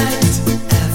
night.